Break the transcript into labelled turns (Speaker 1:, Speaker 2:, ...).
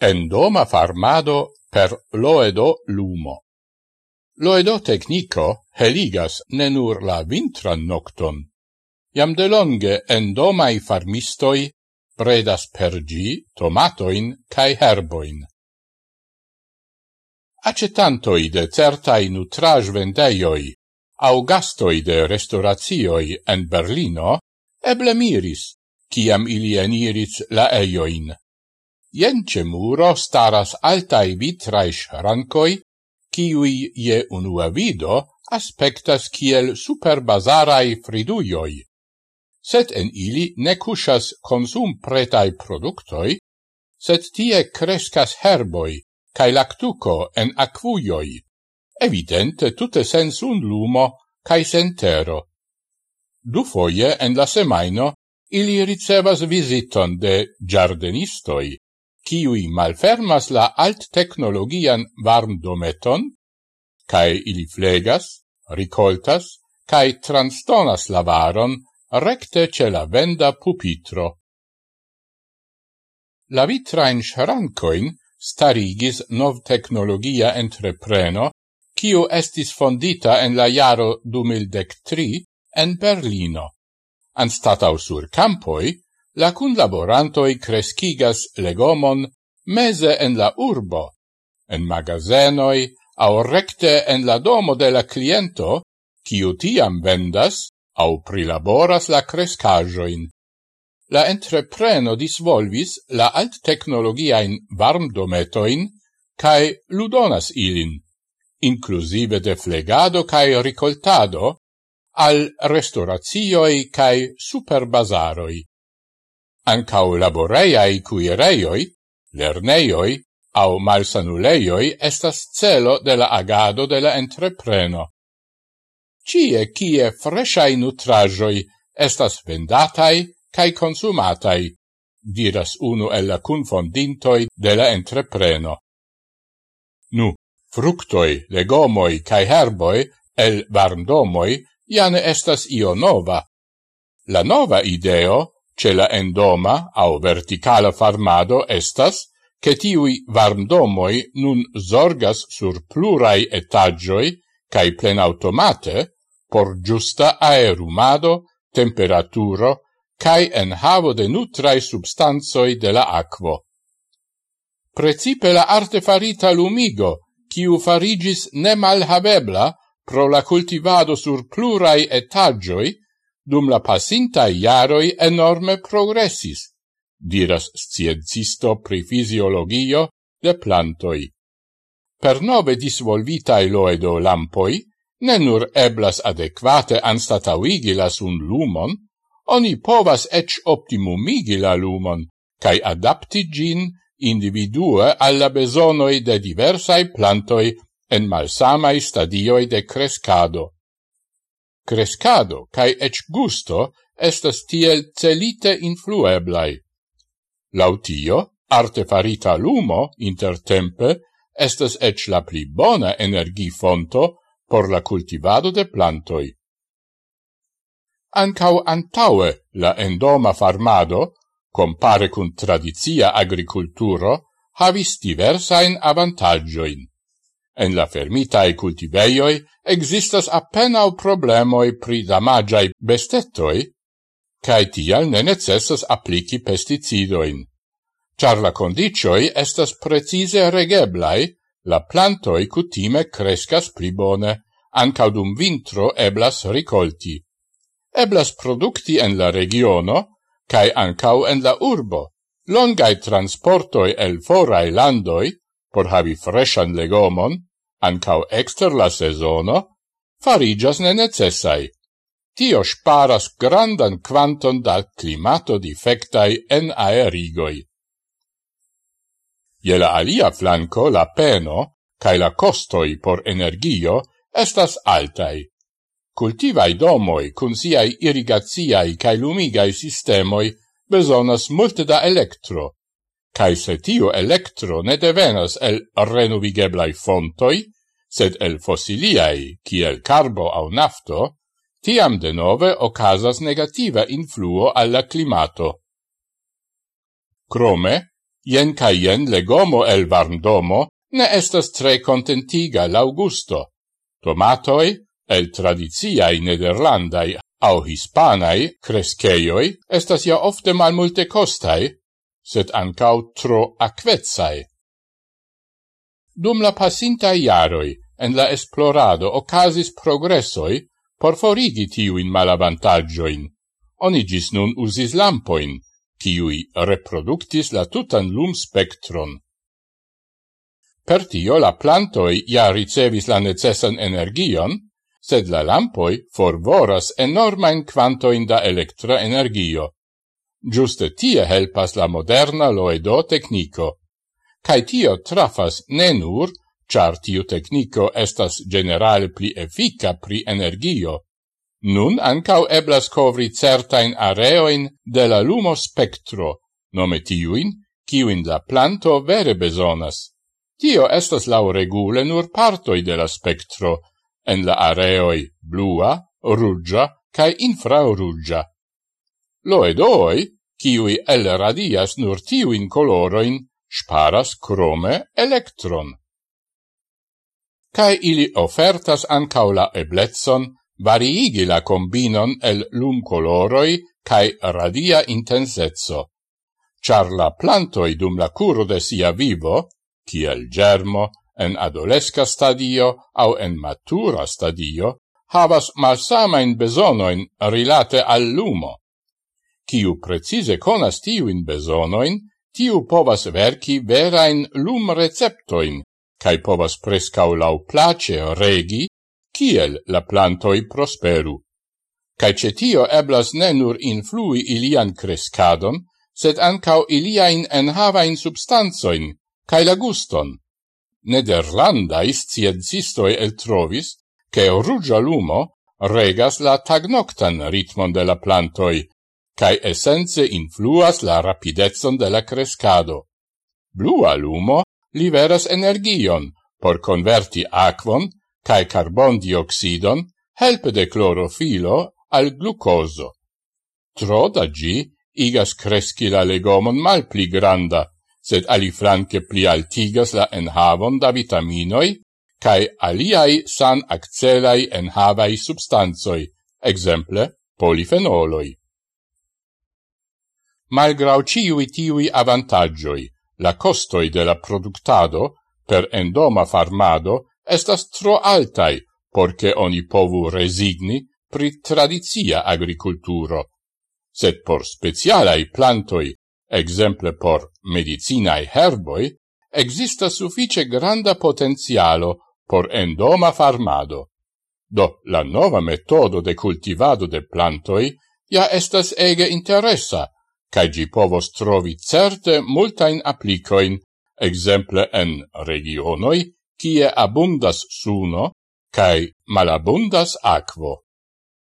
Speaker 1: Endoma farmado per loedo lumo. Loedo tecnico heligas ne nur la vintran nocton, iam delonge en domai farmistoi predas per gi tomatoin cae herboin. Acetantoi de certai nutraj vendeioi au gastoi de restauratioi en Berlino eble miris, ciam ili eniris la eioin jence muro staras altai vitrai rankoi, kiui je unua vido aspectas kiel superbazarai friduioi. Set en ili ne cusas consum pretai productoi, set tie crescas herboi, cae lactuco en aquuioi. evidente tutte sens un lumo cae sentero. Du foie en la semaino ili ricevas visiton de giardenistoi, kiui malfermas la alt-teknologian varmdometon, cae ili flegas, ricoltas, cae transtonas la varon recte ce la venda pupitro. La vitrain sharancoin starigis nov technologia entrepreno, kiu estis fondita en la jaro 2013 en Berlino. Anstatau sur campoi, la cunlaborantoi crescigas legomon mese en la urbo, en magazenoi, au recte en la domo de la cliento, ciu tiam vendas au prilaboras la crescajoin. La entrepreno disvolvis la alt technologiain varmdometoin cae ludonas ilin, inclusive de flegado cae ricoltado, al restauratioi cae superbazaroi. Ancau laboreiai cuireioi, lerneioi au malsanuleioi estas celo de la agado de la entrepreno. Cie cie fresciai nutrajoi estas vendatai cae consumatai, diras unu el la confondintoi de la entrepreno. Nu, fructoi, legomoi cae herboi el varmdomoi jane estas io nova. La nova ideo Ce la endoma au verticala farmado estas che tiui varmdomoi nun zorgas sur plurai etagioi cae plenautomate por giusta aerumado, temperaturo, cae enhavo de nutrai substanzoi de la aquo. Precipe la artefarita lumigo, ciu farigis nemalhavebla pro la cultivado sur plurai etagioi, dum la pasinta iaroi enorme progressis, diras sciencisto pri fisiologio de plantoi. Per nove disvolvitae loedo lampoi, ne nur eblas adequate anstatauigi la un lumon, oni povas ec optimumigi la lumon, cae adapti gin individue alla besonoi de diversai plantoi en malsamai stadioi de crescado crescado cae ec gusto estas tiel celite influeblai. Lautio, artefarita lumo intertempe estas ec la pli bona energifonto por la cultivado de plantoi. Ancau antaue la endoma farmado, compare cun tradizia agriculturo, havis diversain avantagioin. En la fermitae cultiveioi existas appenao problemoi pri damagiai bestetoi, cae tial ne necessas applici pesticidoin. Char la condicioi estas precise regeblai, la plantoi cutime crescas pli bone, ancaudum vintro eblas ricolti. Eblas producti en la regiono, cae ancau en la urbo, longai transportoi el forai landoi, por havi freshan legomon, ancau exter la sezono, farigas ne necessai. Tio sparas grandan quanton da climato defectai en aerigoi. Je la alia flanco la peno cae la costoi por energio estas altai. Cultivai domoi cun siai irrigaziai cae lumigai sistemoi besonas multe da electro, cae se tiu electro ne devenas el renuvigeblai fontoi, sed el fossiliai, kiel carbo au nafto, tiam de nove ocasas negativa influo alla climato. Crome, jen ca jen legomo el varndomo ne estas tre contentiga l'augusto. Tomatoi, el tradiziai nederlandai au hispanai cresceioi, estas ja ofte malmulte costai, sed ancau tro aquetsae. Dum la passinta iaroi, en la esplorado ocasis progressoi por forigi tiuin malavantagioin. Oni gis nun usis lampoin, kiui reproductis la tutan lum spectron. Per tio la plantoi ja ricevis la necessan energion, sed la lampoi forvoras enormain quantoin da electra energio, Giuste tie helpas la moderna loedo tecnico. Cai tio trafas ne nur, char tiu tecnico estas generale pli effica pri energio. Nun ancau eblas covri certain areoin de la lumo spectro, nome tiuin, kiuin la planto vere besonas. Tio estas lau regule nur partoi de la spectro, en la areoi blua, rugia, cae lo Loedoi kiui elradias nur tiuin coloroin, sparas crome electron. Cae ili ofertas ancau la eblezzon variigi la combinon el lum coloroi cae radia intensezzo, char la plantoi dum la curo de sia vivo, ciel germo, en adolesca stadio au en matura stadio, havas malsamain besonoin rilate al lumo. Kiu precise conas tiuin besonoin, tiu povas verci verain lum receptoin, cae povas prescau lau place regi, kiel la plantoi prosperu. Cae cetio eblas ne nur influi ilian crescadon, sed ancau iliain enhavain substanzoin, cae la guston. Nederlandai sciencistoi el trovis, che rugia lumo regas la tagnoctan ritmon de la plantoi, cae essence influas la rapidezon de la crescado. Blua lumo liveras energion por converti aquon cae carbon dioxidon helpe de clorofilo al glucoso. Tro da gi igas cresci la legomon mal pli granda, sed aliflanque pli altigas la enhavon da vitaminoi cae aliai san accelai enhavai substanzoi, exemple polifenoloi. Malgrau ciui tiui avantagioi, la costoi de la productado per endoma farmado estas tro altai, porce oni povu resigni pri tradizia agriculturo. Sed por specialai plantoi, exemple por medicinae herboi, exista suffice granda potenzialo por endoma farmado. Do la nova metodo de cultivado de plantoi ja estas ege interessa cae gi povos trovi certe multain applicoin, exemple en regionoi, kie abundas suno, cae malabundas aquo.